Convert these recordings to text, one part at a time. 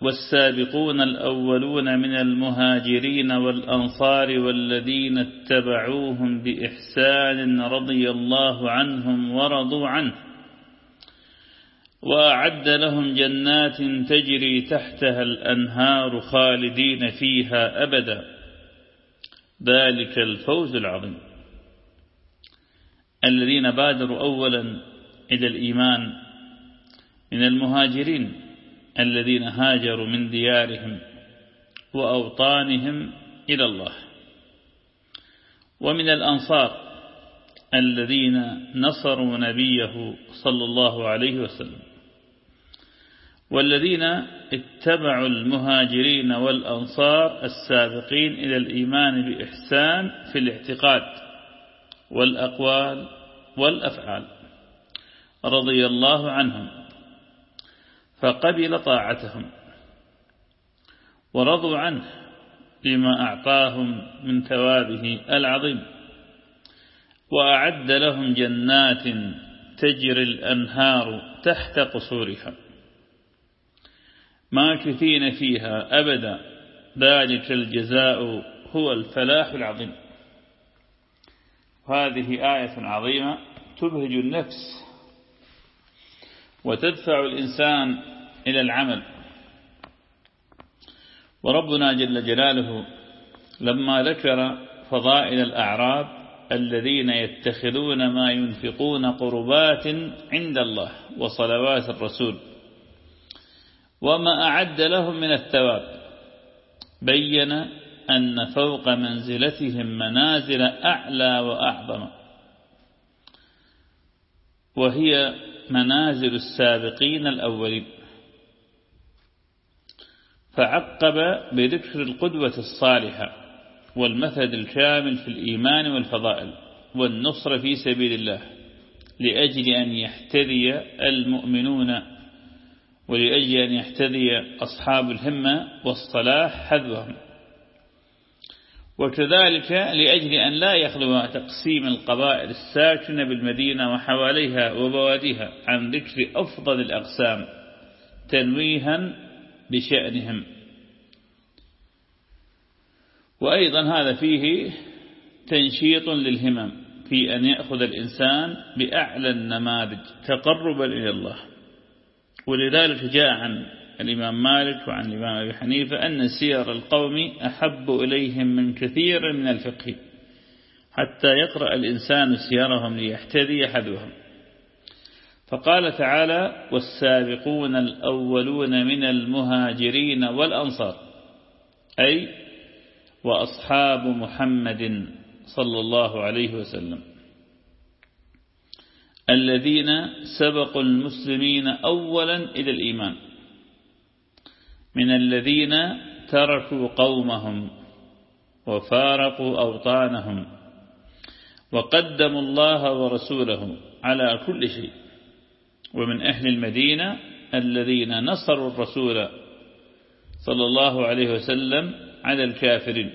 والسابقون الأولون من المهاجرين والأنصار والذين اتبعوهم بإحسان رضي الله عنهم ورضوا عنه. وأعد لهم جنات تجري تحتها الأنهار خالدين فيها أبدا. ذلك الفوز العظيم. الذين بادروا أولا إلى الإيمان من المهاجرين الذين هاجروا من ديارهم وأوطانهم إلى الله. ومن الأنصار الذين نصروا نبيه صلى الله عليه وسلم والذين اتبعوا المهاجرين والأنصار السابقين إلى الإيمان بإحسان في الاعتقاد والأقوال والأفعال رضي الله عنهم. فقبل طاعتهم ورضوا عنه بما أعطاهم من ثوابه العظيم وأعد لهم جنات تجري الأنهار تحت قصورها. ماكثين فيها أبدا ذلك الجزاء هو الفلاح العظيم. هذه آية عظيمة تبهج النفس وتدفع الإنسان إلى العمل. وربنا جل جلاله لما ذكر فضائل الأعراب الذين يتخذون ما ينفقون قربات عند الله وصلوات الرسول وما أعد لهم من الثواب. بين أن فوق منزلتهم منازل أعلى وأعظم وهي منازل السابقين الأولين. فعقب بذكر القدوة الصالحة والمثل الكامل في الإيمان والفضائل والنصر في سبيل الله لأجل أن يحتذي المؤمنون ولأجل أن يحتذي أصحاب الهمة والصلاح حذوهم. وكذلك لأجل أن لا يخلو تقسيم القبائل الساكنة بالمدينة وحواليها وبواديها عن ذكر أفضل الأقسام تنويها بشأنهم. وأيضا هذا فيه تنشيط للهمم في أن يأخذ الإنسان بأعلى النماذج تقربا إلى الله. ولذلك جاء عن الإمام مالك وعن الإمام أبي حنيفة أن سير القوم أحب إليهم من كثير من الفقه حتى يقرأ الإنسان سيرهم ليحتذي حذوهم فقال تعالى والسابقون الأولون من المهاجرين والأنصار أي وأصحاب محمد صلى الله عليه وسلم الذين سبقوا المسلمين أولا إلى الإيمان. من الذين تركوا قومهم وفارقوا أوطانهم وقدموا الله ورسوله على كل شيء. ومن أهل المدينة الذين نصروا الرسول صلى الله عليه وسلم على الكافرين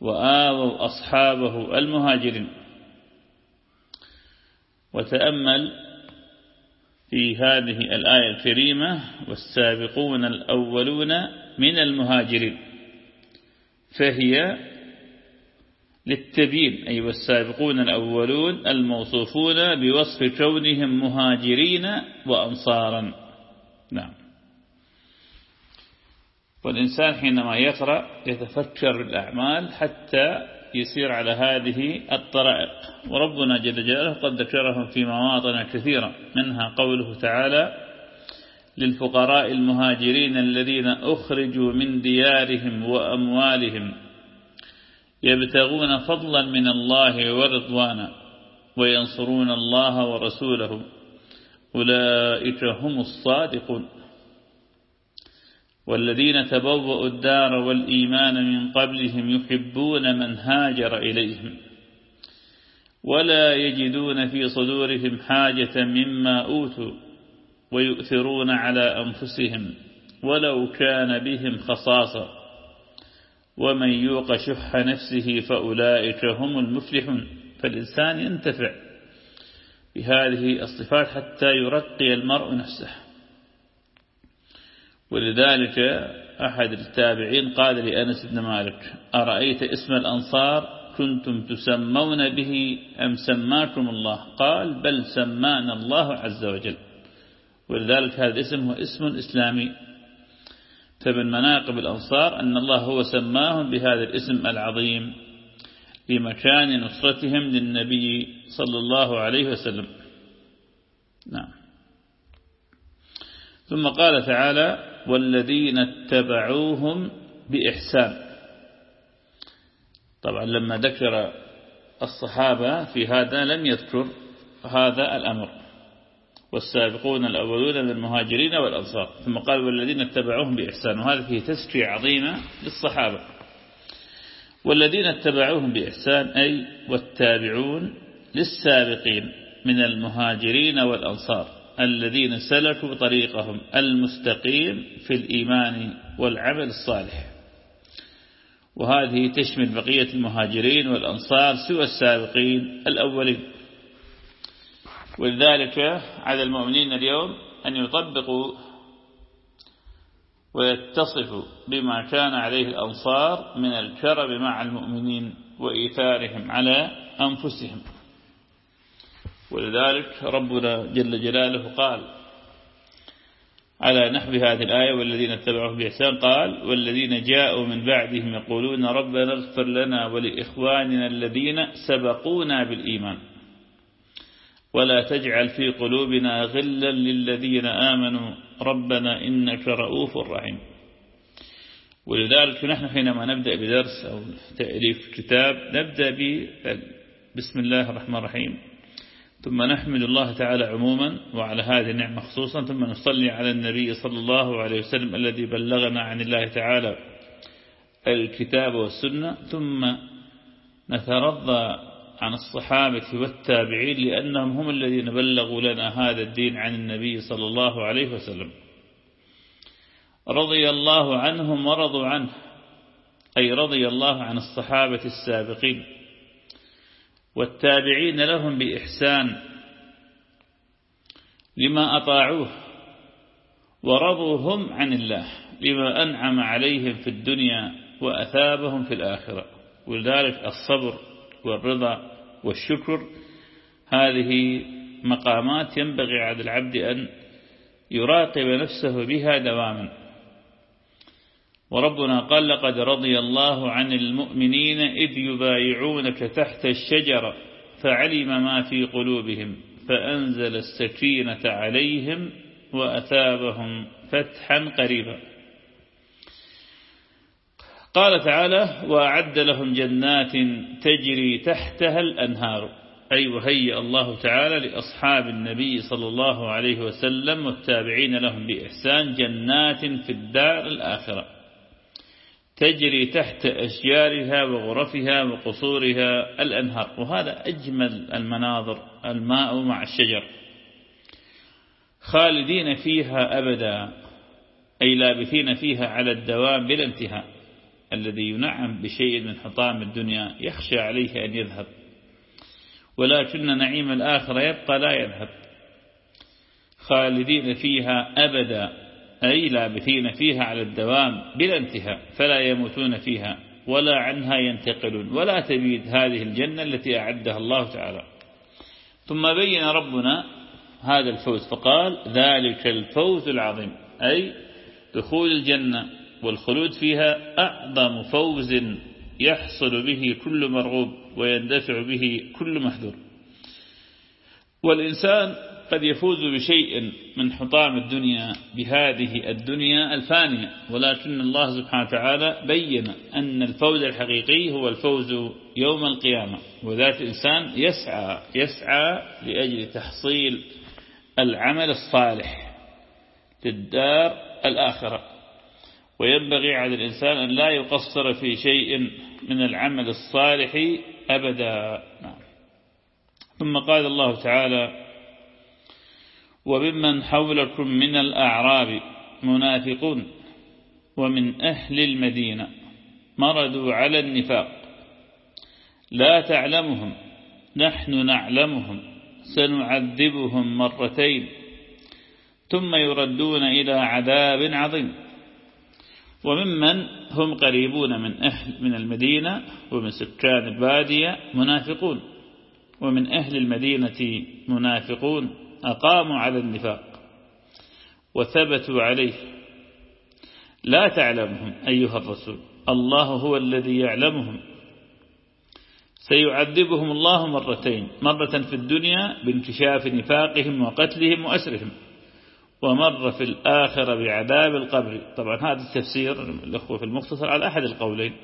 وآووا أصحابه المهاجرين. وتأمل في هذه الآية الكريمة والسابقون الأولون من المهاجرين. فهي للتبيين أي والسابقون الأولون الموصوفون بوصف كونهم مهاجرين وأنصارا. نعم. والإنسان حينما يقرأ يتفكر الأعمال حتى يسير على هذه الطرائق. وربنا جل جلاله قد ذكرهم في مواطن كثيرة منها قوله تعالى للفقراء المهاجرين الذين أخرجوا من ديارهم وأموالهم يبتغون فضلا من الله ورضوانا وينصرون الله ورسوله. أولئك هم الصادقون. والذين تبوأوا الدار والإيمان من قبلهم يحبون من هاجر إليهم ولا يجدون في صدورهم حاجة مما أوتوا ويؤثرون على أنفسهم ولو كان بهم خصاصة ومن يوق شح نفسه فأولئك هم المفلحون فالإنسان ينتفع بهذه الصفات حتى يرقي المرء نفسه ولذلك أحد التابعين قال لأنس بن مالك أرأيت اسم الأنصار كنتم تسمون به أم سماكم الله؟ قال بل سمانا الله عز وجل. ولذلك هذا الاسم هو اسم إسلامي. فمن مناقب الأنصار أن الله هو سماهم بهذا الاسم العظيم لمكان نصرتهم للنبي صلى الله عليه وسلم. نعم. ثم قال تعالى والذين اتبعوهم بإحسان. طبعا لما ذكر الصحابة في هذا لم يذكر هذا الأمر. والسابقون الأولون من المهاجرين والأنصار. ثم قال والذين اتبعوهم بإحسان. وهذا فيه تسكية عظيمة للصحابة. والذين اتبعوهم بإحسان أي والتابعون للسابقين من المهاجرين والأنصار. الذين سلكوا طريقهم المستقيم في الإيمان والعمل الصالح. وهذه تشمل بقية المهاجرين والأنصار سوى السابقين الأولين. ولذلك على المؤمنين اليوم أن يطبقوا ويتصفوا بما كان عليه الأنصار من الكرم مع المؤمنين وإيثارهم على أنفسهم. ولذلك ربنا جل جلاله قال على نحو هذه الآية والذين اتبعوه بإحسان قال والذين جاءوا من بعدهم يقولون ربنا اغفر لنا ولإخواننا الذين سبقونا بالإيمان ولا تجعل في قلوبنا غلا للذين آمنوا ربنا إنك رؤوف رحيم ولذلك نحن حينما نبدأ بدرس أو تأليف كتاب نبدأ بسم الله الرحمن الرحيم ثم نحمد الله تعالى عموما وعلى هذه النعمة خصوصا ثم نصلي على النبي صلى الله عليه وسلم الذي بلغنا عن الله تعالى الكتاب والسنة. ثم نترضى عن الصحابة والتابعين لأنهم هم الذين بلغوا لنا هذا الدين عن النبي صلى الله عليه وسلم. رضي الله عنهم ورضوا عنه أي رضي الله عن الصحابة السابقين. والتابعين لهم بإحسان لما أطاعوه ورضوا هم عن الله لما أنعم عليهم في الدنيا وأثابهم في الآخرة. ولذلك الصبر والرضا والشكر هذه مقامات ينبغي على العبد أن يراقب نفسه بها دواما. وربنا قال لقد رضي الله عن المؤمنين إذ يبايعونك تحت الشجرة فعلم ما في قلوبهم فأنزل السكينة عليهم وأثابهم فتحا قريبا. قال تعالى وأعد لهم جنات تجري تحتها الأنهار. أي وهيئ الله تعالى لأصحاب النبي صلى الله عليه وسلم والتابعين لهم بإحسان جنات في الدار الآخرة. تجري تحت أشجارها وغرفها وقصورها الأنهار. وهذا أجمل المناظر الماء مع الشجر. خالدين فيها أبدا أي لابثين فيها على الدوام بلا انتهاء. الذي ينعم بشيء من حطام الدنيا يخشى عليه أن يذهب. ولكن نعيم الآخرة يبقى لا يذهب. خالدين فيها أبدا. أي لابثين فيها على الدوام بلا انتهاء فلا يموتون فيها ولا عنها ينتقلون ولا تبيد هذه الجنة التي أعدها الله تعالى. ثم بين ربنا هذا الفوز فقال ذلك الفوز العظيم أي دخول الجنة والخلود فيها أعظم فوز يحصل به كل مرغوب ويندفع به كل محذور. والإنسان قد يفوز بشيء من حطام الدنيا بهذه الدنيا الفانية. ولكن الله سبحانه وتعالى بين أن الفوز الحقيقي هو الفوز يوم القيامة. وذات الإنسان يسعى يسعى لأجل تحصيل العمل الصالح للدار الآخرة. وينبغي على الإنسان أن لا يقصر في شيء من العمل الصالح أبدا. نعم. ثم قال الله تعالى وممن حولكم من الأعراب منافقون ومن أهل المدينة مردوا على النفاق. لا تعلمهم نحن نعلمهم سنعذبهم مرتين ثم يردون إلى عذاب عظيم. وممن هم قريبون من أهل من المدينة ومن سكان البادية منافقون ومن أهل المدينة منافقون. أقاموا على النفاق وثبتوا عليه. لا تعلمهم أيها الرسول الله هو الذي يعلمهم. سيعذبهم الله مرتين مرة في الدنيا بانكشاف نفاقهم وقتلهم وأسرهم ومر في الآخرة بعذاب القبر. طبعا هذا التفسير الأخوة في المختصر على أحد القولين.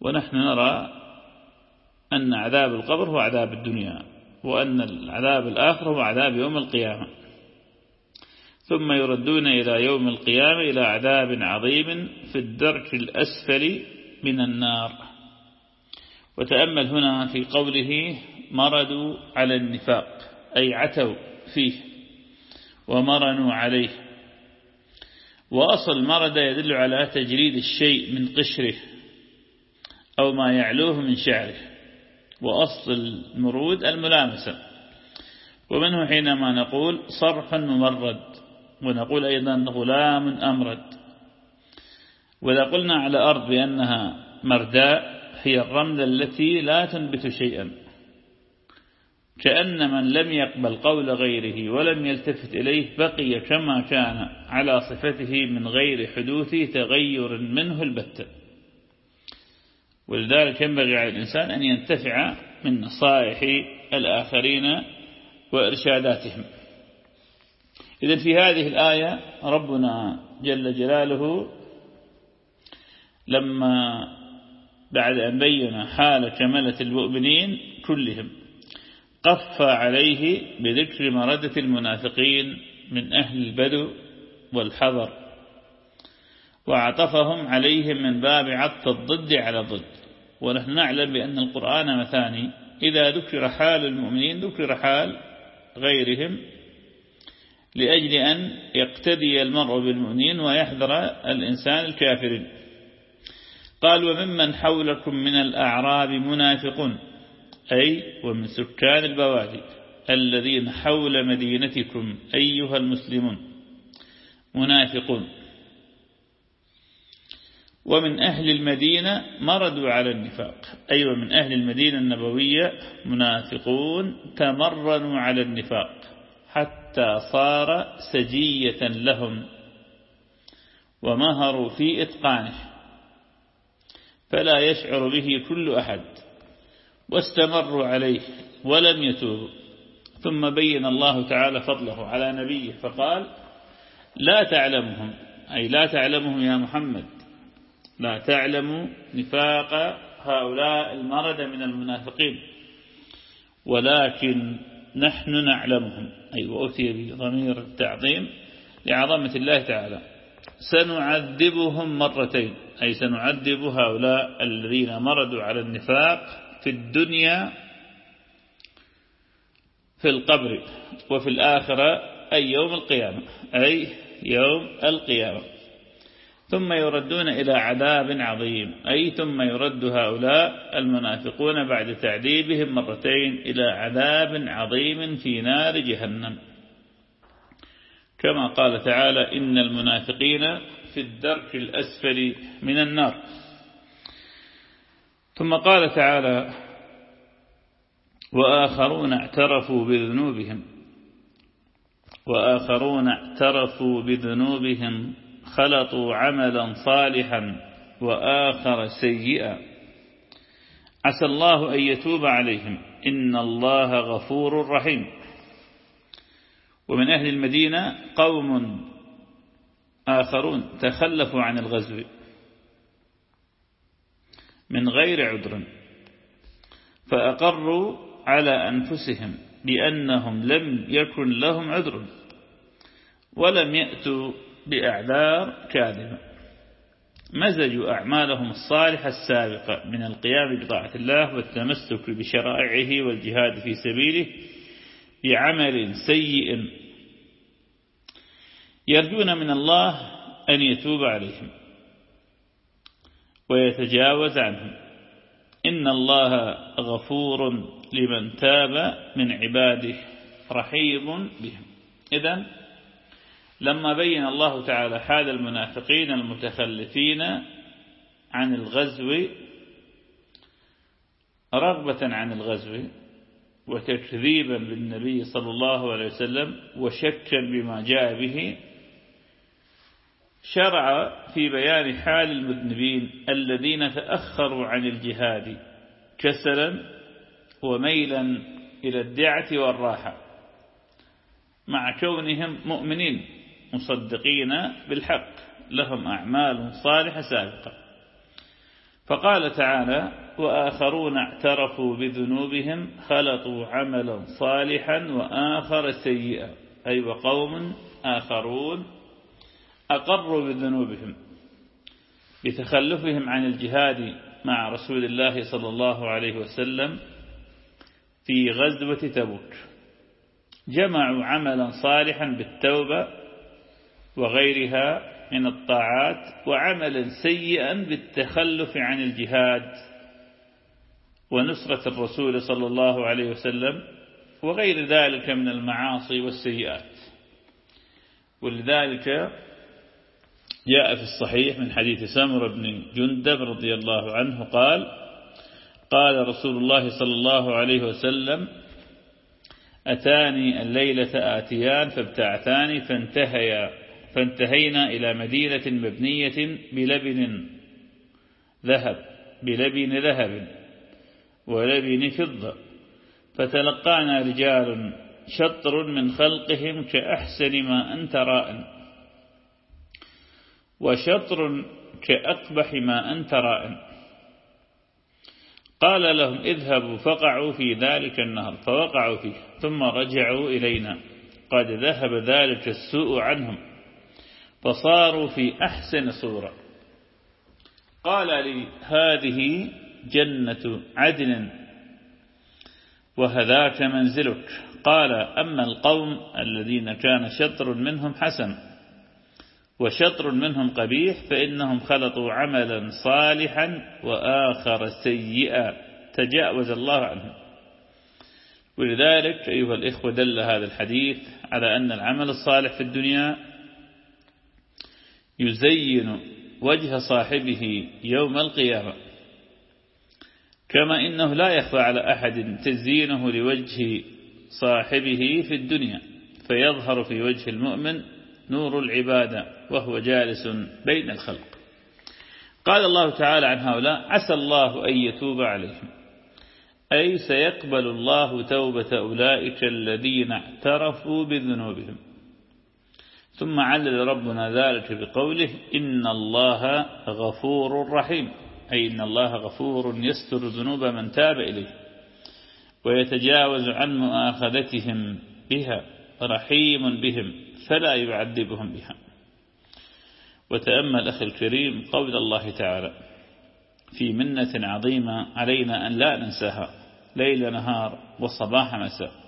ونحن نرى أن عذاب القبر هو عذاب الدنيا. وأن العذاب الآخر هو عذاب يوم القيامة. ثم يردون إلى يوم القيامة إلى عذاب عظيم في الدرك الأسفل من النار. وتأمل هنا في قوله مردوا على النفاق أي عتوا فيه ومرنوا عليه. وأصل مرد يدل على تجريد الشيء من قشره أو ما يعلوه من شعره. وأصل المرود الملامسة. ومنه حينما نقول صرح ممرد ونقول أيضا غلام أمرد. وإذا قلنا على أرض بأنها مرداء هي الرملة التي لا تنبت شيئا. كأن من لم يقبل قول غيره ولم يلتفت إليه بقي كما كان على صفته من غير حدوث تغير منه البتة. ولذلك ينبغي على الإنسان أن ينتفع من نصائح الآخرين وإرشاداتهم. إذا في هذه الآية ربنا جل جلاله لما بعد أن بين حال كملة المؤمنين كلهم قف عليه بذكر مردة المنافقين من أهل البدو والحذر وعطفهم عليهم من باب عطف الضد على الضد. ونحن نعلم بأن القرآن مثاني إذا ذكر حال المؤمنين ذكر حال غيرهم لأجل أن يقتدي المرء بالمؤمنين ويحذر الإنسان الكافرين. قال وممن حولكم من الأعراب منافقون أي ومن سكان البوادي الذين حول مدينتكم أيها المسلمون. منافقون. ومن أهل المدينة مردوا على النفاق. أي أيوة ومن أهل المدينة النبوية منافقون تمرنوا على النفاق حتى صار سجية لهم ومهروا في إتقانه. فلا يشعر به كل أحد. واستمروا عليه ولم يتوبوا. ثم بين الله تعالى فضله على نبيه فقال لا تعلمهم. أي لا تعلمهم يا محمد. لا تعلم نفاق هؤلاء المرد من المنافقين. ولكن نحن نعلمهم. أي وأتي بضمير التعظيم لعظمة الله تعالى. سنعذبهم مرتين. أي سنعذب هؤلاء الذين مردوا على النفاق في الدنيا في القبر وفي الآخرة أي يوم القيامة. أي يوم القيامة. ثم يردون إلى عذاب عظيم. أي ثم يرد هؤلاء المنافقون بعد تعذيبهم مرتين إلى عذاب عظيم في نار جهنم. كما قال تعالى إن المنافقين في الدرك الأسفل من النار. ثم قال تعالى وآخرون اعترفوا بذنوبهم. وآخرون اعترفوا بذنوبهم. خلطوا عملا صالحا وآخر سيئا. عسى الله أن يتوب عليهم. إن الله غفور رحيم. ومن أهل المدينة قوم آخرون تخلفوا عن الغزو من غير عذر فأقروا على أنفسهم بأنهم لم يكن لهم عذر ولم يأتوا بأعذار كاذبة. مزجوا أعمالهم الصالحة السابقة من القيام بطاعة الله والتمسك بشرائعه والجهاد في سبيله بعمل سيء. يرجون من الله أن يتوب عليهم ويتجاوز عنهم. إن الله غفور لمن تاب من عباده رحيم بهم. إذن لما بين الله تعالى حال المنافقين المتخلفين عن الغزو رغبة عن الغزو وتكذيبا بالنبي صلى الله عليه وسلم وشكا بما جاء به شرع في بيان حال المذنبين الذين تأخروا عن الجهاد كسلا وميلا إلى الدعة والراحة مع كونهم مؤمنين. مصدقين بالحق لهم أعمال صالحة سابقة. فقال تعالى وآخرون اعترفوا بذنوبهم خلطوا عملا صالحا وآخر سيئا. أي وقوم آخرون أقروا بذنوبهم بتخلفهم عن الجهاد مع رسول الله صلى الله عليه وسلم في غزوة تبوك. جمعوا عملا صالحا بالتوبة وغيرها من الطاعات وعملا سيئا بالتخلف عن الجهاد. ونصرة الرسول صلى الله عليه وسلم وغير ذلك من المعاصي والسيئات. ولذلك جاء في الصحيح من حديث سامر بن جندب رضي الله عنه قال قال رسول الله صلى الله عليه وسلم أتاني الليلة آتيان فابتعتاني فانتهيا. فانتهينا إلى مدينة مبنية بلبن ذهب بلبن ذهب ولبن فضة. فتلقانا رجال شطر من خلقهم كأحسن ما أنت رائن وشطر كأقبح ما أنت رائن قال لهم اذهبوا فقعوا في ذلك النهر فوقعوا فيه ثم رجعوا إلينا. قد ذهب ذلك السوء عنهم. فصاروا في أحسن صورة. قال لي هذه جنة عدن وهذاك منزلك. قال أما القوم الذين كان شطر منهم حسن وشطر منهم قبيح فإنهم خلطوا عملا صالحا وآخر سيئا تجاوز الله عنهم. ولذلك أيها الإخوة دل هذا الحديث على أن العمل الصالح في الدنيا يزين وجه صاحبه يوم القيامة. كما إنه لا يخفى على أحد تزيينه لوجه صاحبه في الدنيا فيظهر في وجه المؤمن نور العبادة وهو جالس بين الخلق. قال الله تعالى عن هؤلاء عسى الله أن يتوب عليهم. أي سيقبل الله توبة أولئك الذين اعترفوا بذنوبهم. ثم علل ربنا ذلك بقوله إن الله غفور رحيم. أي إن الله غفور يستر ذنوب من تاب إليه ويتجاوز عن مؤاخذتهم بها رحيم بهم فلا يعذبهم بها. وتأمل أخي الكريم قول الله تعالى في منة عظيمة علينا أن لا ننساها ليل نهار وصباح مساء.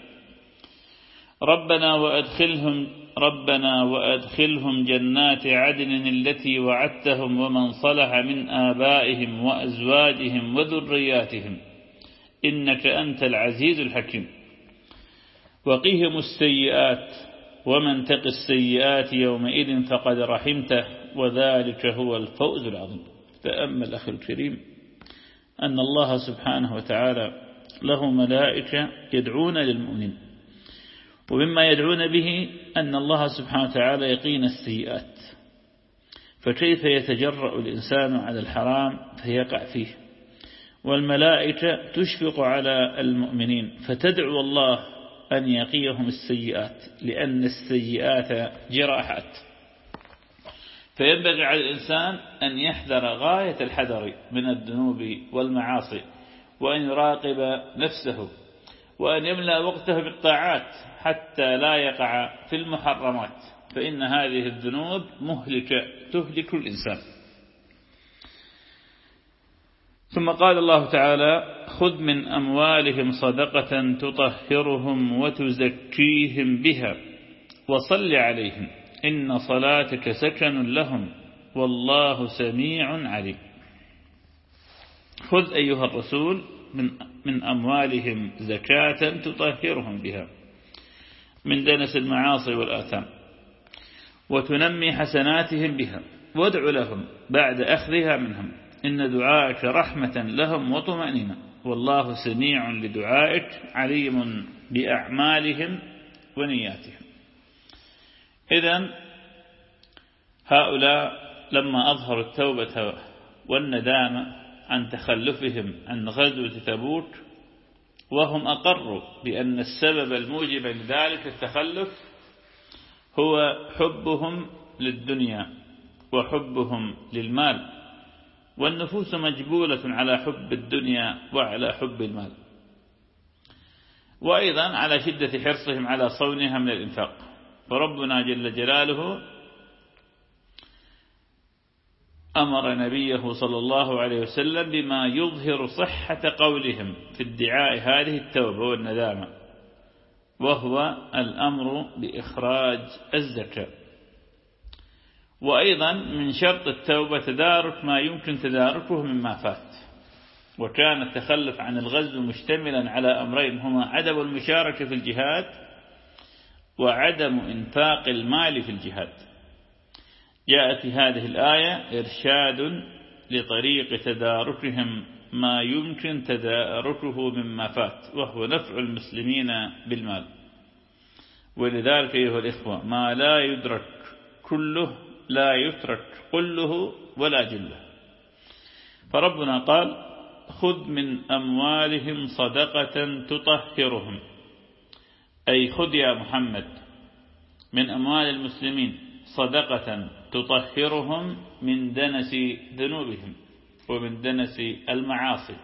ربنا وأدخلهم ربنا وأدخلهم جنات عدن التي وعدتهم ومن صلح من آبائهم وأزواجهم وذرياتهم. إنك أنت العزيز الحكيم. وقهم السيئات ومن تق السيئات يومئذ فقد رحمته وذلك هو الفوز العظيم. تأمل أخي الكريم أن الله سبحانه وتعالى له ملائكة يدعون للمؤمنين. ومما يدعون به أن الله سبحانه وتعالى يقين السيئات. فكيف يتجرأ الإنسان على الحرام فيقع فيه. والملائكة تشفق على المؤمنين فتدعو الله أن يقيهم السيئات لأن السيئات جراحات. فينبغي على الإنسان أن يحذر غاية الحذر من الذنوب والمعاصي وأن يراقب نفسه. وأن يملأ وقته بالطاعات حتى لا يقع في المحرمات فإن هذه الذنوب مهلكة تهلك الإنسان. ثم قال الله تعالى خذ من أموالهم صدقة تطهرهم وتزكيهم بها وصل عليهم إن صلاتك سكن لهم والله سميع عليم. خذ أيها الرسول من, من أموالهم زكاة تطهرهم بها من دنس المعاصي والآثام وتنمي حسناتهم بها. وادع لهم بعد أخذها منهم. إن دعائك رحمة لهم وطمأنينة. والله سميع لدعائك عليم بأعمالهم ونياتهم. إذا هؤلاء لما أظهروا التوبة والندامة عن تخلفهم عن غزوة تبوك وهم أقروا بأن السبب الموجب لذلك التخلف هو حبهم للدنيا وحبهم للمال. والنفوس مجبولة على حب الدنيا وعلى حب المال. وأيضا على شدة حرصهم على صونها من الإنفاق. فربنا جل جلاله أمر نبيه صلى الله عليه وسلم بما يظهر صحة قولهم في ادعاء هذه التوبة والندامة وهو الأمر بإخراج الزكاة. وأيضا من شرط التوبة تدارك ما يمكن تداركه مما فات. وكان التخلف عن الغزو مشتملا على أمرين هما عدم المشاركة في الجهاد وعدم إنفاق المال في الجهاد. جاءت هذه الآية إرشاد لطريق تداركهم ما يمكن تداركه مما فات وهو نفع المسلمين بالمال. ولذلك أيها الإخوة ما لا يدرك كله لا يترك كله ولا جله. فربنا قال خذ من أموالهم صدقة تطهرهم. أي خذ يا محمد من أموال المسلمين صدقة تطهرهم من دنس ذنوبهم ومن دنس المعاصي.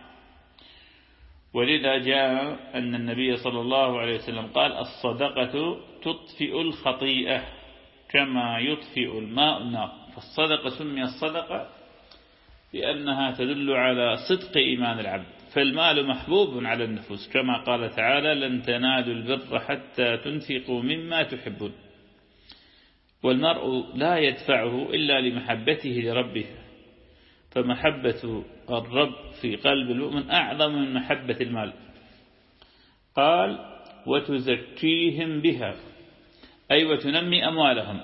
ولذا جاء أن النبي صلى الله عليه وسلم قال الصدقة تطفئ الخطيئة كما يطفئ الماء النار فالصدقة سمي الصدقة لأنها تدل على صدق إيمان العبد. فالمال محبوب على النفوس كما قال تعالى لن تنالوا البر حتى تنفقوا مما تحبون. والمرء لا يدفعه إلا لمحبته لربه فمحبة الرب في قلب المؤمن أعظم من محبة المال. قال وتزكيهم بها أي وتنمي أموالهم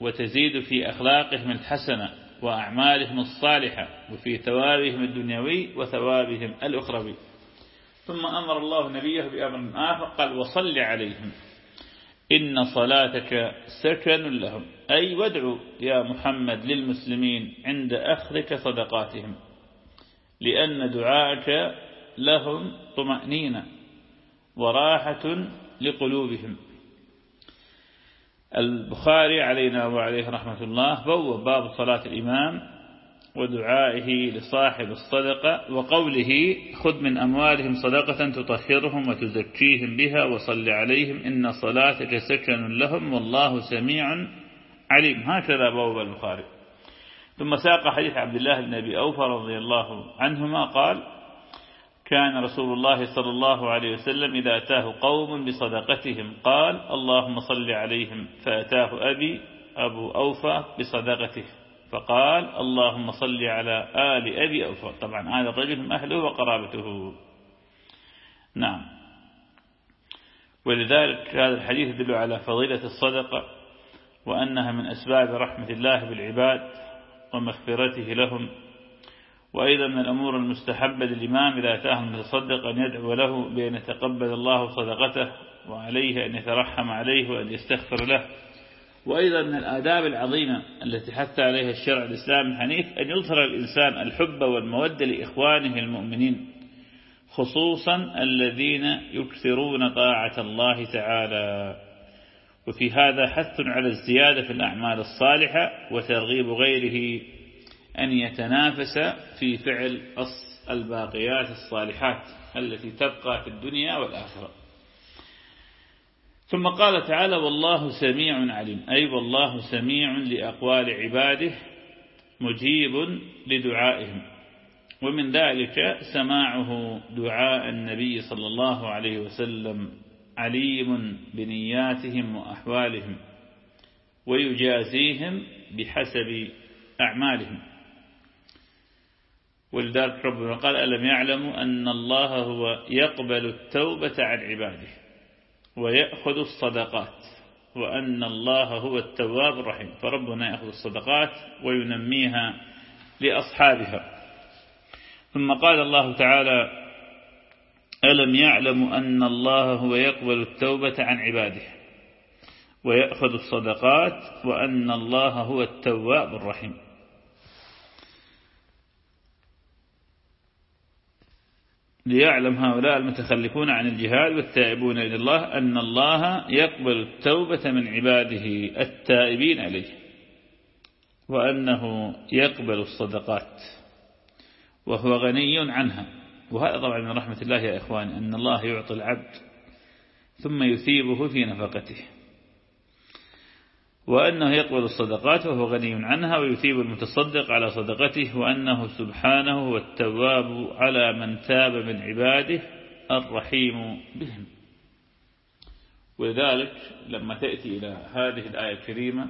وتزيد في أخلاقهم الحسنة وأعمالهم الصالحة وفي ثوابهم الدنيوي وثوابهم الأخروي. ثم أمر الله نبيه بأمر آخر قال وصل عليهم. إن صلاتك سكن لهم. أي وادعو يا محمد للمسلمين عند أخذك صدقاتهم لأن دعاءك لهم طمأنينة وراحة لقلوبهم. البخاري علينا وعليه رحمة الله بوب باب صلاة الإمام ودعائه لصاحب الصدقة وقوله خذ من أموالهم صدقة تطهرهم وتزكيهم بها وصل عليهم إن صلاتك سكن لهم والله سميع عليم. هكذا بوب البخاري. ثم ساق حديث عبد الله بن أبي أوفى رضي الله عنهما قال كان رسول الله صلى الله عليه وسلم إذا أتاه قوم بصدقتهم قال اللهم صل عليهم فأتاه أبي أبو أوفى بصدقته. فقال اللهم صل على آل أبي أوفى طبعا هذا الرجل من أهله وقرابته. نعم. ولذلك هذا الحديث يدل على فضيلة الصدقة وأنها من أسباب رحمة الله بالعباد ومغفرته لهم. وأيضا من الأمور المستحبة للإمام إذا أتاه المتصدق أن يدعو له بأن يتقبل الله صدقته وعليه أن يترحم عليه وأن يستغفر له. وأيضا من الآداب العظيمة التي حث عليها الشرع الإسلامي الحنيف أن يظهر الإنسان الحب والمودة لإخوانه المؤمنين خصوصا الذين يكثرون طاعة الله تعالى. وفي هذا حث على الزيادة في الأعمال الصالحة وترغيب غيره أن يتنافس في فعل الباقيات الصالحات التي تبقى في الدنيا والآخرة. ثم قال تعالى والله سميع عليم. أي والله سميع لأقوال عباده مجيب لدعائهم. ومن ذلك سماعه دعاء النبي صلى الله عليه وسلم عليم بنياتهم وأحوالهم ويجازيهم بحسب أعمالهم. ولذلك ربنا قال ألم يعلموا أن الله هو يقبل التوبة عن عباده؟ ويأخذ الصدقات وأن الله هو التواب الرحيم. فربنا يأخذ الصدقات وينميها لأصحابها. ثم قال الله تعالى ألم يعلموا أن الله هو يقبل التوبة عن عباده؟ ويأخذ الصدقات وأن الله هو التواب الرحيم. ليعلم هؤلاء المتخلفون عن الجهاد والتائبون إلى الله أن الله يقبل التوبة من عباده التائبين عليه وأنه يقبل الصدقات وهو غني عنها. وهذا طبعا من رحمة الله يا إخواني أن الله يعطي العبد ثم يثيبه في نفقته. وأنه يقبل الصدقات وهو غني عنها ويثيب المتصدق على صدقته وأنه سبحانه هو التواب على من تاب من عباده الرحيم بهم. ولذلك لما تأتي إلى هذه الآية الكريمة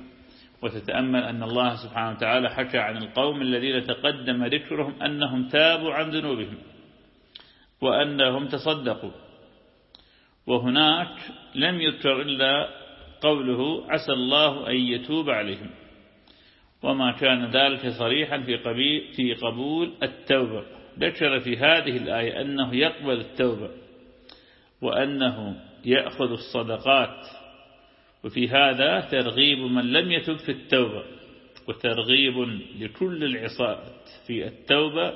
وتتأمل أن الله سبحانه وتعالى حكى عن القوم الذين تقدم ذكرهم أنهم تابوا عن ذنوبهم وأنهم تصدقوا. وهناك لم يذكر إلا قوله عسى الله أن يتوب عليهم. وما كان ذلك صريحا في, في قبول التوبة. ذكر في هذه الآية أنه يقبل التوبة وأنه يأخذ الصدقات. وفي هذا ترغيب من لم يتب في التوبة وترغيب لكل العصاة في التوبة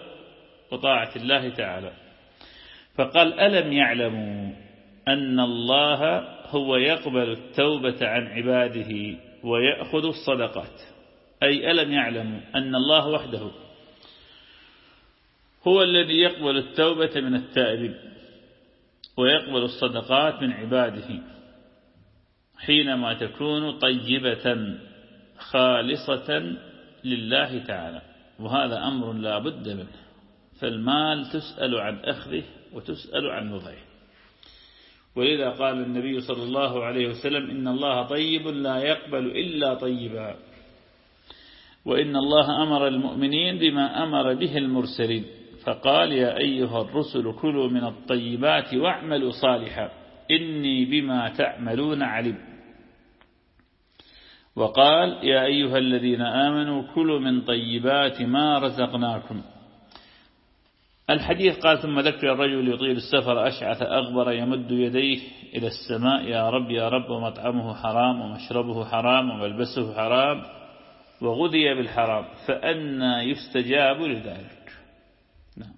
وطاعة الله تعالى. فقال ألم يعلموا أن الله هو يقبل التوبة عن عباده ويأخذ الصدقات. أي ألم يعلموا أن الله وحده هو الذي يقبل التوبة من التائبين ويقبل الصدقات من عباده حينما تكون طيبة خالصة لله تعالى. وهذا أمر لا بد منه. فالمال تسأل عن أخذه وتسأل عن وضعه ولذا قال النبي صلى الله عليه وسلم إن الله طيب لا يقبل إلا طيبا. وإن الله أمر المؤمنين بما أمر به المرسلين. فقال يا أيها الرسل كلوا من الطيبات واعملوا صالحا. إني بما تعملون علم وقال يا أيها الذين آمنوا كلوا من طيبات ما رزقناكم. الحديث قال ثم ذكر الرجل يطيل السفر أشعث أغبر يمد يديه إلى السماء يا رب يا رب ومطعمه حرام ومشربه حرام وملبسه حرام وغذي بالحرام فأنا يستجاب لذلك. نعم.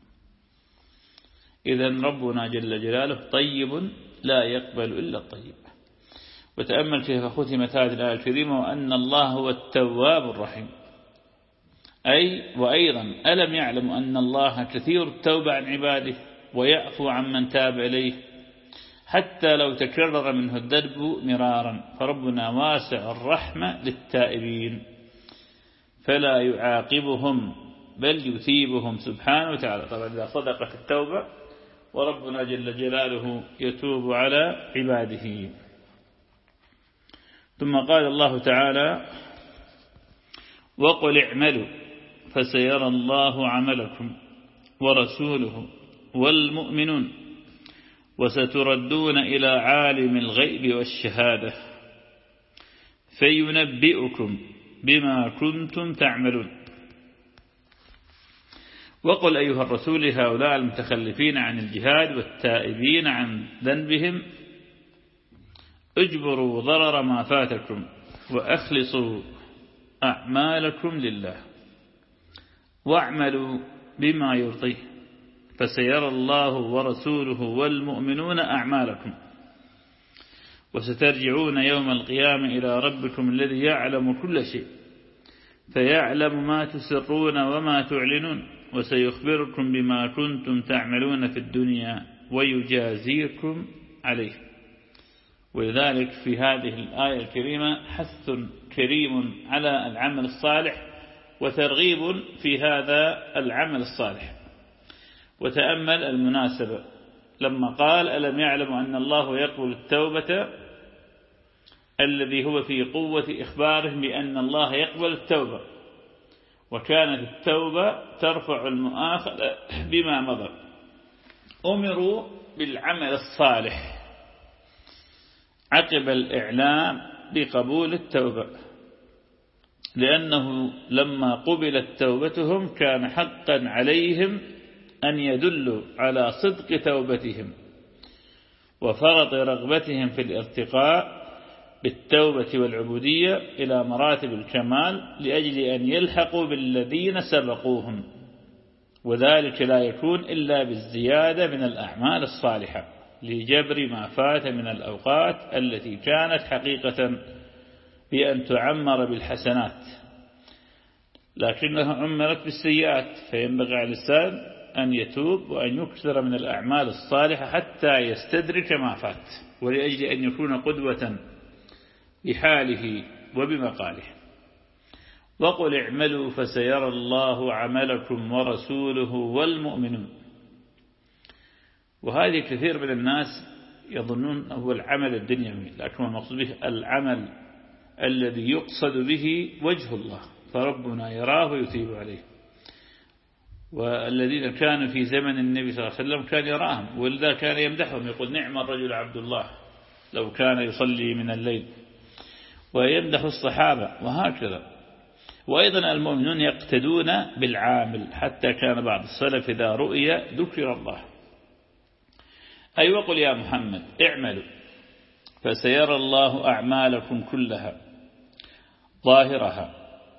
إذا ربنا جل جلاله طيب لا يقبل إلا الطيب. وتأمل كيف ختمت هذه الآية الكريمة وأن الله هو التواب الرحيم. أي وأيضا ألم يعلم أن الله كثير التوبة عن عباده ويعفو عن من تاب إليه؟ حتى لو تكرر منه الدرب مرارا فربنا واسع الرحمة للتائبين. فلا يعاقبهم بل يثيبهم سبحانه وتعالى. طبعا إذا صدقت التوبة وربنا جل جلاله يتوب على عباده. ثم قال الله تعالى وقل اعملوا فسيرى الله عملكم ورسوله والمؤمنون وستردون إلى عالم الغيب والشهادة فينبئكم بما كنتم تعملون. وقل أيها الرسول هؤلاء المتخلفين عن الجهاد والتائبين عن ذنبهم اجبروا ضرر ما فاتكم وأخلصوا أعمالكم لله. واعملوا بما يرضيه فسيرى الله ورسوله والمؤمنون أعمالكم. وسترجعون يوم القيامة إلى ربكم الذي يعلم كل شيء فيعلم ما تسرون وما تعلنون وسيخبركم بما كنتم تعملون في الدنيا ويجازيكم عليه. ولذلك في هذه الآية الكريمة حث كريم على العمل الصالح وترغيب في هذا العمل الصالح. وتأمل المناسبة. لما قال ألم يعلم أن الله يقبل التوبة؟ الذي هو في قوة إخباره بأن الله يقبل التوبة. وكانت التوبة ترفع المؤاخذة بما مضى. أمروا بالعمل الصالح. عقب الإعلام بقبول التوبة. لأنه لما قبلت توبتهم كان حقا عليهم أن يدلوا على صدق توبتهم وفرط رغبتهم في الارتقاء بالتوبة والعبودية إلى مراتب الكمال لأجل أن يلحقوا بالذين سبقوهم وذلك لا يكون إلا بالزيادة من الأعمال الصالحة لجبر ما فات من الأوقات التي كانت حقيقة بأن تعمر بالحسنات. لكنها عمرت بالسيئات فينبغي على الإنسان أن يتوب وأن يكثر من الأعمال الصالحة حتى يستدرك ما فات ولأجل أن يكون قدوة بحاله وبمقاله. وقل اعملوا فسيرى الله عملكم ورسوله والمؤمنون. وهذه كثير من الناس يظنون هو العمل الدنيوي لكن المقصود به العمل الذي يقصد به وجه الله فربنا يراه ويثيب عليه. والذين كانوا في زمن النبي صلى الله عليه وسلم كان يراهم ولذا كان يمدحهم يقول نعم الرجل عبد الله لو كان يصلي من الليل. ويمدح الصحابة وهكذا. وأيضا المؤمنون يقتدون بالعامل حتى كان بعض السلف إذا رؤي ذكر الله. أي وقل يا محمد اعملوا فسيرى الله أعمالكم كلها. ظاهرها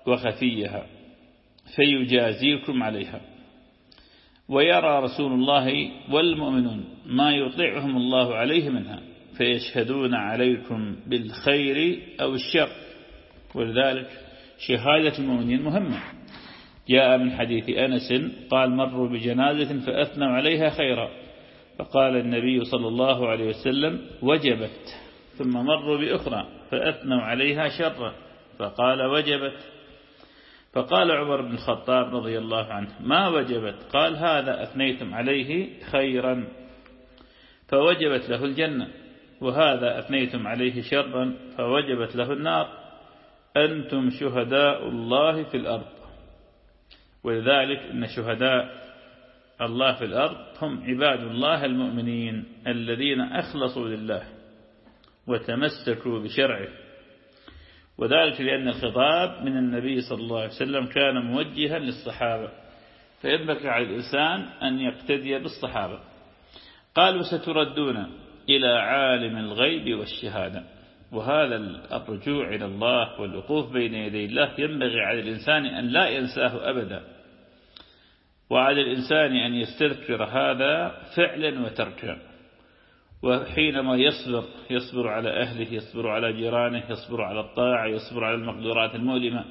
وخفيها فيجازيكم عليها. ويرى رسول الله والمؤمنون ما يطيعهم الله عليه منها فيشهدون عليكم بالخير أو الشر. ولذلك شهادة المؤمنين مهمة. جاء من حديث أنس قال مروا بجنازة فأثنوا عليها خيرا. فقال النبي صلى الله عليه وسلم وجبت. ثم مروا بأخرى فأثنوا عليها شرا. فقال وجبت. فقال عمر بن الخطاب رضي الله عنه ما وجبت؟ قال هذا أثنيتم عليه خيرا. فوجبت له الجنة وهذا أثنيتم عليه شرا. فوجبت له النار. أنتم شهداء الله في الأرض. ولذلك إن شهداء الله في الأرض هم عباد الله المؤمنين الذين أخلصوا لله وتمسكوا بشرعه. وذلك لأن الخطاب من النبي صلى الله عليه وسلم كان موجها للصحابة فينبغي على الإنسان أن يقتدي بالصحابة. قالوا ستردون إلى عالم الغيب والشهادة وهذا الرجوع إلى الله والوقوف بين يدي الله ينبغي على الإنسان أن لا ينساه أبدا وعلى الإنسان أن يستذكر هذا فعلا وتركا. وحينما يصبر يصبر على أهله يصبر على جيرانه يصبر على الطاعة يصبر على المقدورات المؤلمة.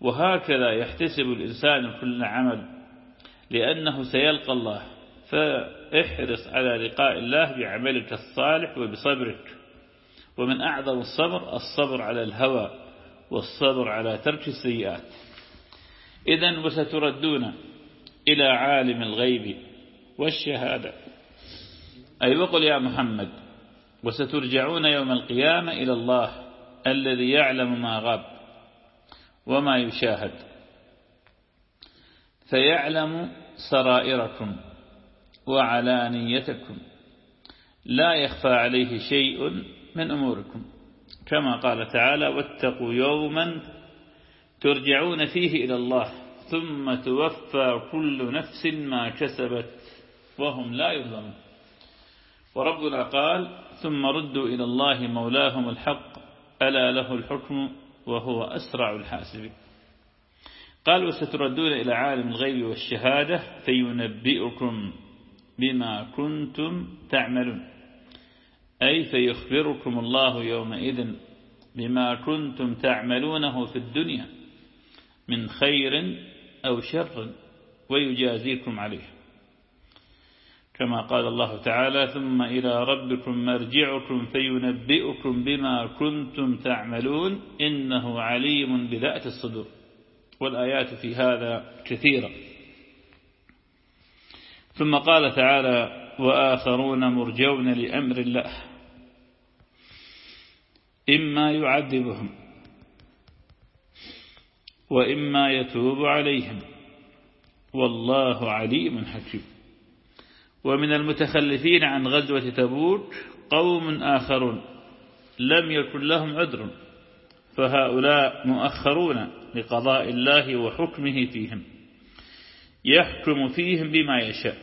وهكذا يحتسب الإنسان كل عمل لأنه سيلقى الله. فاحرص على لقاء الله بعملك الصالح وبصبرك. ومن أعظم الصبر الصبر على الهوى والصبر على ترك السيئات. إذا وستردون إلى عالم الغيب والشهادة. أي وقل يا محمد وسترجعون يوم القيامة إلى الله الذي يعلم ما غاب وما يشاهد. فيعلم سرائركم وعلانيتكم. لا يخفى عليه شيء من أموركم. كما قال تعالى واتقوا يوما ترجعون فيه إلى الله ثم توفى كل نفس ما كسبت وهم لا يظلمون. وربنا قال ثم ردوا إلى الله مولاهم الحق ألا له الحكم وهو أسرع الحاسبين. قال وستردون إلى عالم الغيب والشهادة فينبئكم بما كنتم تعملون. أي فيخبركم الله يومئذ بما كنتم تعملونه في الدنيا من خير أو شر ويجازيكم عليه. كما قال الله تعالى ثم إلى ربكم مرجعكم فينبئكم بما كنتم تعملون إنه عليم بذات الصدور. والآيات في هذا كثيرة. ثم قال تعالى وآخرون مرجون لأمر الله. إما يعذبهم وإما يتوب عليهم. والله عليم حكيم. ومن المتخلفين عن غزوة تبوك قوم آخرون لم يكن لهم عذر فهؤلاء مؤخرون لقضاء الله وحكمه فيهم. يحكم فيهم بما يشاء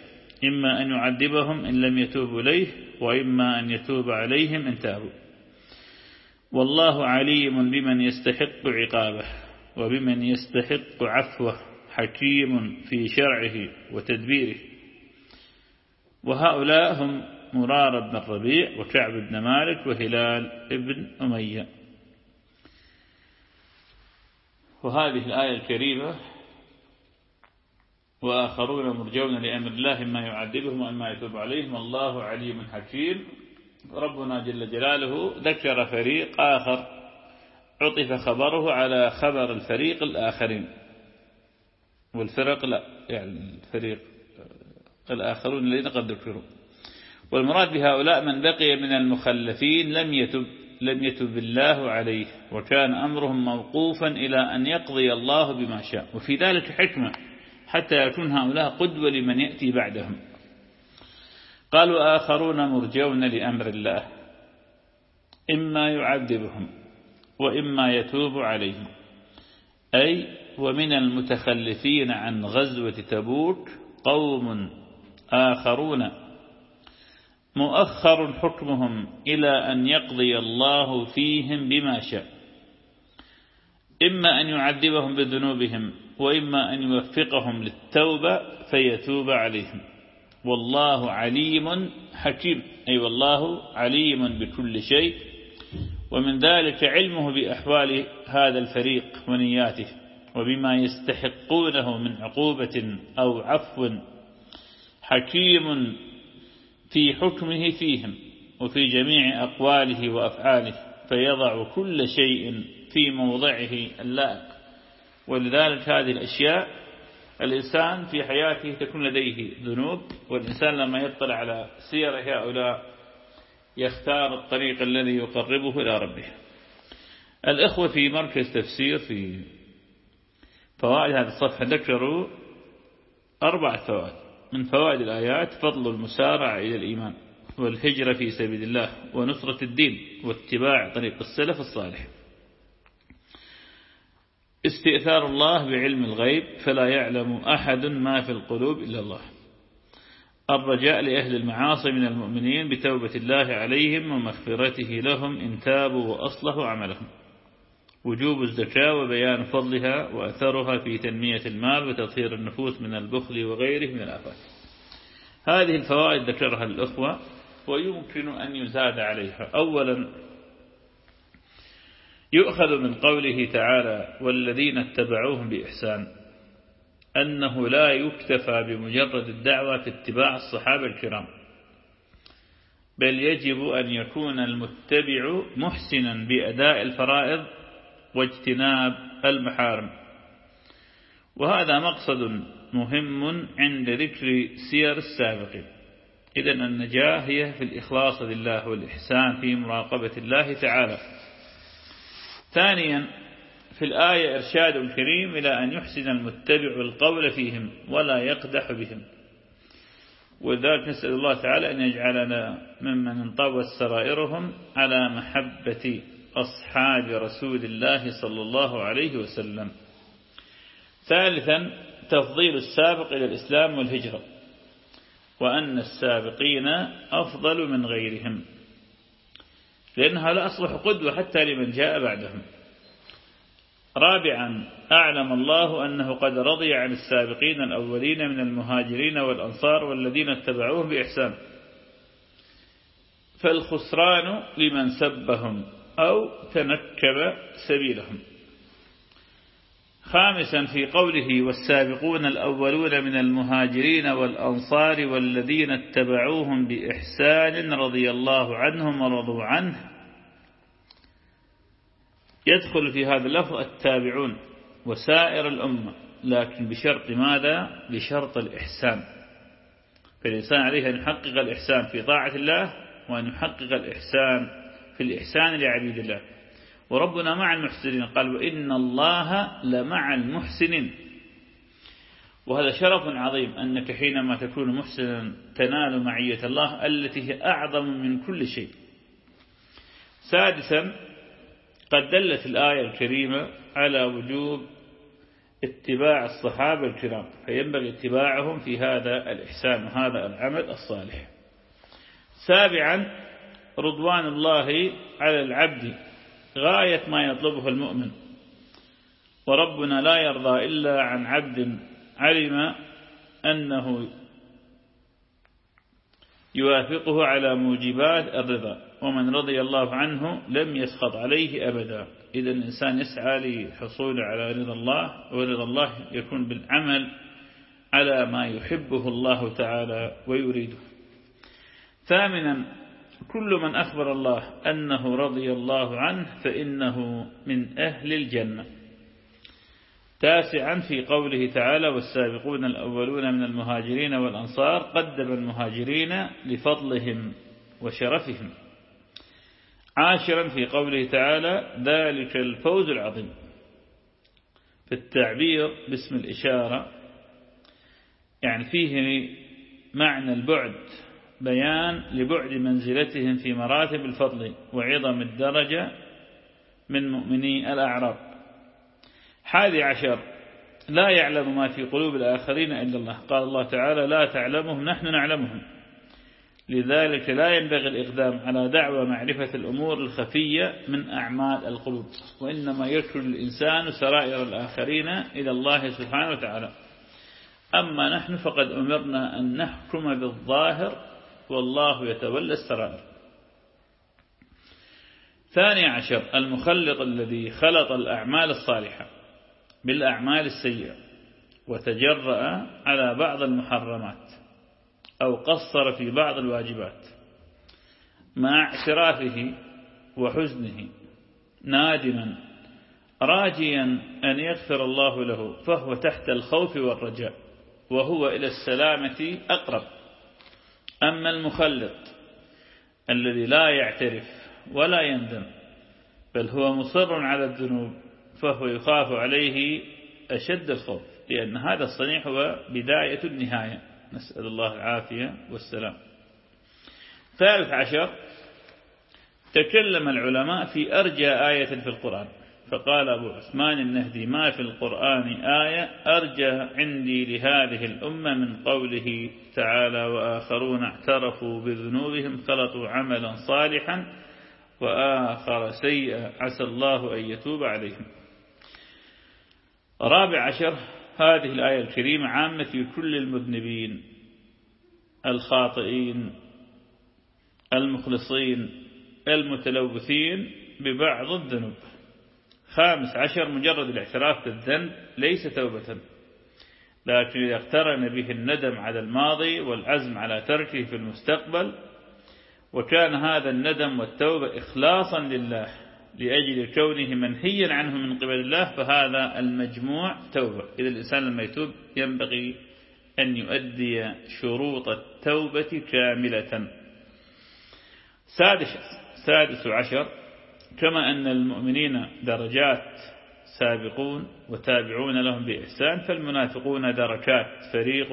إما أن يعذبهم إن لم يتوبوا إليه وإما أن يتوب عليهم إن تابوا. والله عليم بمن يستحق عقابه وبمن يستحق عفوه حكيم في شرعه وتدبيره. وهؤلاء هم مرار بن الربيع وكعب بن مالك وهلال بن أمية. وهذه الآية الكريمة وآخرون مرجون لأمر الله ما يعذبهم وما يتوب عليهم والله عليم حكيم. ربنا جل جلاله ذكر فريق آخر عطف خبره على خبر الفريق الآخرين. والفرق لا يعني الفريق الآخرون الذين قد ذكروا. والمراد بهؤلاء من بقي من المخلفين لم يتب لم يتب الله عليه وكان أمرهم موقوفا إلى أن يقضي الله بما شاء. وفي ذلك حكمة حتى يكون هؤلاء قدوة لمن يأتي بعدهم. قالوا آخرون مرجون لأمر الله. إما يعذبهم وإما يتوب عليهم. أي ومن المتخلفين عن غزوة تبوك قوم آخرون. مؤخر حكمهم إلى أن يقضي الله فيهم بما شاء. إما أن يعذبهم بذنوبهم وإما أن يوفقهم للتوبة فيتوب عليهم. والله عليم حكيم. أي والله عليم بكل شيء. ومن ذلك علمه بأحوال هذا الفريق ونياته وبما يستحقونه من عقوبة أو عفو حكيم في حكمه فيهم وفي جميع أقواله وأفعاله فيضع كل شيء في موضعه اللائق. ولذلك هذه الأشياء الإنسان في حياته تكون لديه ذنوب والإنسان لما يطلع على سير هؤلاء يختار الطريق الذي يقربه إلى ربه. الإخوة في مركز تفسير في فوائد هذا الصفحة ذكروا أربع فوائد. من فوائد الآيات فضل المسارعة إلى الإيمان والهجرة في سبيل الله ونصرة الدين واتباع طريق السلف الصالح. استئثار الله بعلم الغيب فلا يعلم أحد ما في القلوب إلا الله. الرجاء لأهل المعاصي من المؤمنين بتوبة الله عليهم ومغفرته لهم إن تابوا وأصلحوا عملهم. وجوب الزكاة وبيان فضلها وأثرها في تنمية المال وتطهير النفوس من البخل وغيره من الآفات. هذه الفوائد ذكرها الأخوة ويمكن أن يزاد عليها. أولا يؤخذ من قوله تعالى والذين اتبعوهم بإحسان أنه لا يكتفى بمجرد الدعوة في اتباع الصحابة الكرام بل يجب أن يكون المتبع محسنا بأداء الفرائض واجتناب المحارم. وهذا مقصد مهم عند ذكر سير السابقين إذا النجاة هي في الإخلاص لله والإحسان في مراقبة الله تعالى. ثانيا في الآية إرشاد الكريم إلى أن يحسن المتبع القول فيهم ولا يقدح بهم. وذلك نسأل الله تعالى أن يجعلنا ممن انطوت سرائرهم على محبة أصحاب رسول الله صلى الله عليه وسلم. ثالثا تفضيل السابق إلى الإسلام والهجرة وأن السابقين أفضل من غيرهم لأنها لا أصبح قدوة حتى لمن جاء بعدهم. رابعا أعلم الله أنه قد رضي عن السابقين الأولين من المهاجرين والأنصار والذين اتبعوه بإحسان. فالخسران لمن سبهم. أو تنكب سبيلهم. خامسا في قوله والسابقون الأولون من المهاجرين والأنصار والذين اتبعوهم بإحسان رضي الله عنهم ورضوا عنه. يدخل في هذا اللفظ التابعون وسائر الأمة لكن بشرط ماذا؟ بشرط الإحسان. فالإنسان عليه أن يحقق الإحسان في طاعة الله وأن يحقق الإحسان في الإحسان لعبيد الله. وربنا مع المحسنين. قال وإن الله لمع المحسنين. وهذا شرف عظيم أنك حينما تكون محسنا تنال معية الله التي هي أعظم من كل شيء. سادسا قد دلت الآية الكريمة على وجوب اتباع الصحابة الكرام فينبغي اتباعهم في هذا الإحسان وهذا العمل الصالح. سابعا رضوان الله على العبد غاية ما يطلبه المؤمن. وربنا لا يرضى إلا عن عبد علم أنه يوافقه على موجبات الرضا ومن رضي الله عنه لم يسخط عليه أبدا. إذا الإنسان يسعى لحصول على رضا الله ورضا الله يكون بالعمل على ما يحبه الله تعالى ويريده. ثامنا كل من أخبر الله أنه رضي الله عنه فإنه من أهل الجنة. تاسعا في قوله تعالى والسابقون الأولون من المهاجرين والأنصار قدم المهاجرين لفضلهم وشرفهم. عاشرا في قوله تعالى ذلك الفوز العظيم. في التعبير باسم الإشارة يعني فيه معنى البعد. بيان لبعد منزلتهم في مراتب الفضل وعظم الدرجة من مؤمني الأعراب. حادي عشر لا يعلم ما في قلوب الآخرين إلا الله. قال الله تعالى لا تعلمهم نحن نعلمهم. لذلك لا ينبغي الإقدام على دعوة معرفة الأمور الخفية من أعمال القلوب وإنما يكل الإنسان سرائر الآخرين إلى الله سبحانه وتعالى. أما نحن فقد أمرنا أن نحكم بالظاهر والله يتولى السرائر ثاني عشر المخلط الذي خلط الأعمال الصالحة بالأعمال السيئة وتجرأ على بعض المحرمات أو قصر في بعض الواجبات مع اعترافه وحزنه نادما راجيا أن يغفر الله له فهو تحت الخوف والرجاء وهو إلى السلامة أقرب. أما المخلط الذي لا يعترف ولا يندم بل هو مصر على الذنوب فهو يخاف عليه أشد الخوف لأن هذا الصنيع هو بداية النهاية. نسأل الله العافية والسلام. ثالث عشر تكلم العلماء في أرجى آية في القرآن فقال أبو عثمان النهدي ما في القرآن آية أرجى عندي لهذه الأمة من قوله تعالى وآخرون اعترفوا بذنوبهم خلطوا عملا صالحا وآخر سيئا عسى الله أن يتوب عليهم. رابع عشر هذه الآية الكريمة عامة في كل المذنبين الخاطئين المخلصين المتلوثين ببعض الذنوب. خامس عشر مجرد الاعتراف بالذنب ليس توبة. لكن إذا اقترن به الندم على الماضي والعزم على تركه في المستقبل وكان هذا الندم والتوبة إخلاصا لله لأجل كونه منهيا عنه من قبل الله فهذا المجموع توبة. إذا الإنسان لما يتوب ينبغي أن يؤدي شروط التوبة كاملة. سادس, سادس عشر كما أن المؤمنين درجات سابقون وتابعون لهم بإحسان فالمنافقون دركات. فريق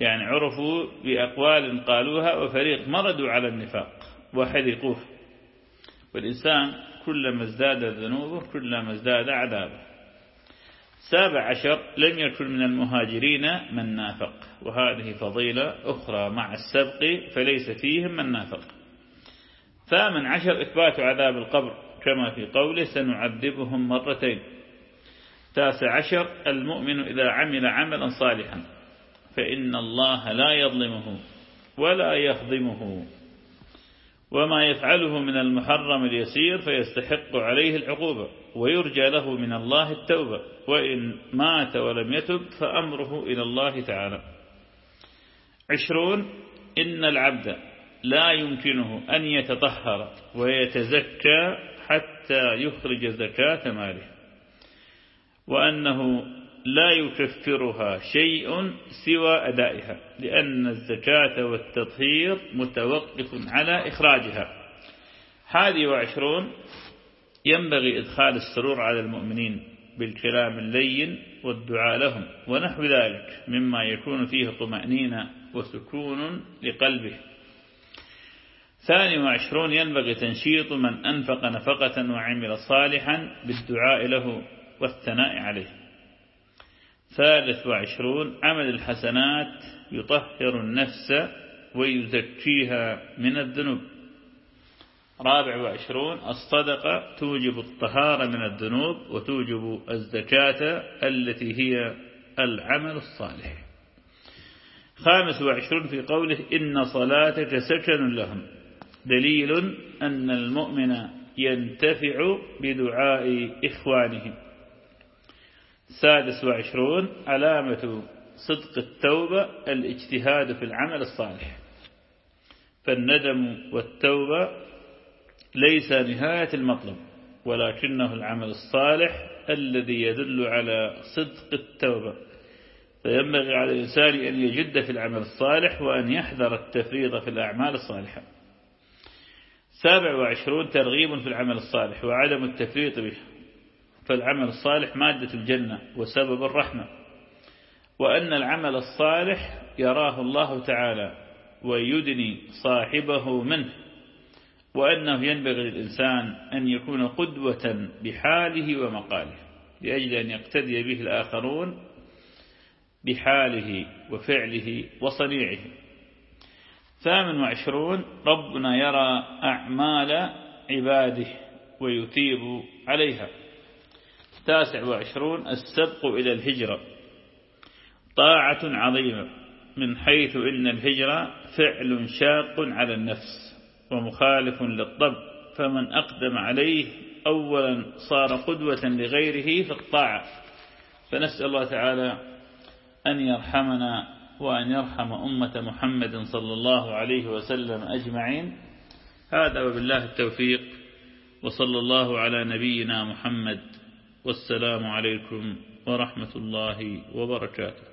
يعني عرفوا بأقوال قالوها وفريق مردوا على النفاق وحرقوه. والإنسان كلما ازداد ذنوبه كلما ازداد عذابه. سابع عشر لم يكن من المهاجرين من نافق. وهذه فضيلة أخرى مع السبق فليس فيهم من نافق. ثامن عشر إثبات عذاب القبر. كما في قوله سنعذبهم مرتين. تاسع عشر المؤمن إذا عمل عملا صالحا فإن الله لا يظلمه ولا يخضمه وما يفعله من المحرم اليسير فيستحق عليه العقوبة ويرجى له من الله التوبة. وإن مات ولم يتب فأمره إلى الله تعالى. عشرون إن العبد لا يمكنه أن يتطهر ويتزكى حتى يخرج زكاة ماله. وأنه لا يكفرها شيء سوى أدائها لأن الزكاة والتطهير متوقف على إخراجها. هذه وعشرون ينبغي إدخال السرور على المؤمنين بالكلام اللين والدعاء لهم ونحو ذلك مما يكون فيه طمأنينة وسكون لقلبه. ثاني وعشرون ينبغي تنشيط من أنفق نفقة وعمل صالحا بالدعاء له والثناء عليه. ثالث وعشرون عمل الحسنات يطهر النفس ويزكيها من الذنوب. رابع وعشرون الصدقة توجب الطهارة من الذنوب وتوجب الزكاة التي هي العمل الصالح. خامس وعشرون في قوله إن صلاتك سكن لهم. دليل أن المؤمن ينتفع بدعاء إخوانه. سادس وعشرون علامة صدق التوبة الاجتهاد في العمل الصالح. فالندم والتوبة ليس نهاية المطلب ولكنه العمل الصالح الذي يدل على صدق التوبة. فينبغي على الإنسان أن يجد في العمل الصالح وأن يحذر التفريط في الأعمال الصالحة. سابع وعشرون ترغيب في العمل الصالح وعدم التفريط به. فالعمل الصالح مادة الجنة وسبب الرحمة. وأن العمل الصالح يراه الله تعالى ويدني صاحبه منه. وأنه ينبغي للإنسان أن يكون قدوة بحاله ومقاله. لأجل أن يقتدي به الآخرون بحاله وفعله وصنيعه. ثامن وعشرون ربنا يرى أعمال عباده ويثيب عليها. تاسع وعشرون السبق إلى الهجرة. طاعة عظيمة من حيث إن الهجرة فعل شاق على النفس ومخالف للطب فمن أقدم عليه أولا صار قدوة لغيره في الطاعة. فنسأل الله تعالى أن يرحمنا وأن يرحم أمة محمد صلى الله عليه وسلم أجمعين. هذا وبالله التوفيق وصلى الله على نبينا محمد والسلام عليكم ورحمة الله وبركاته.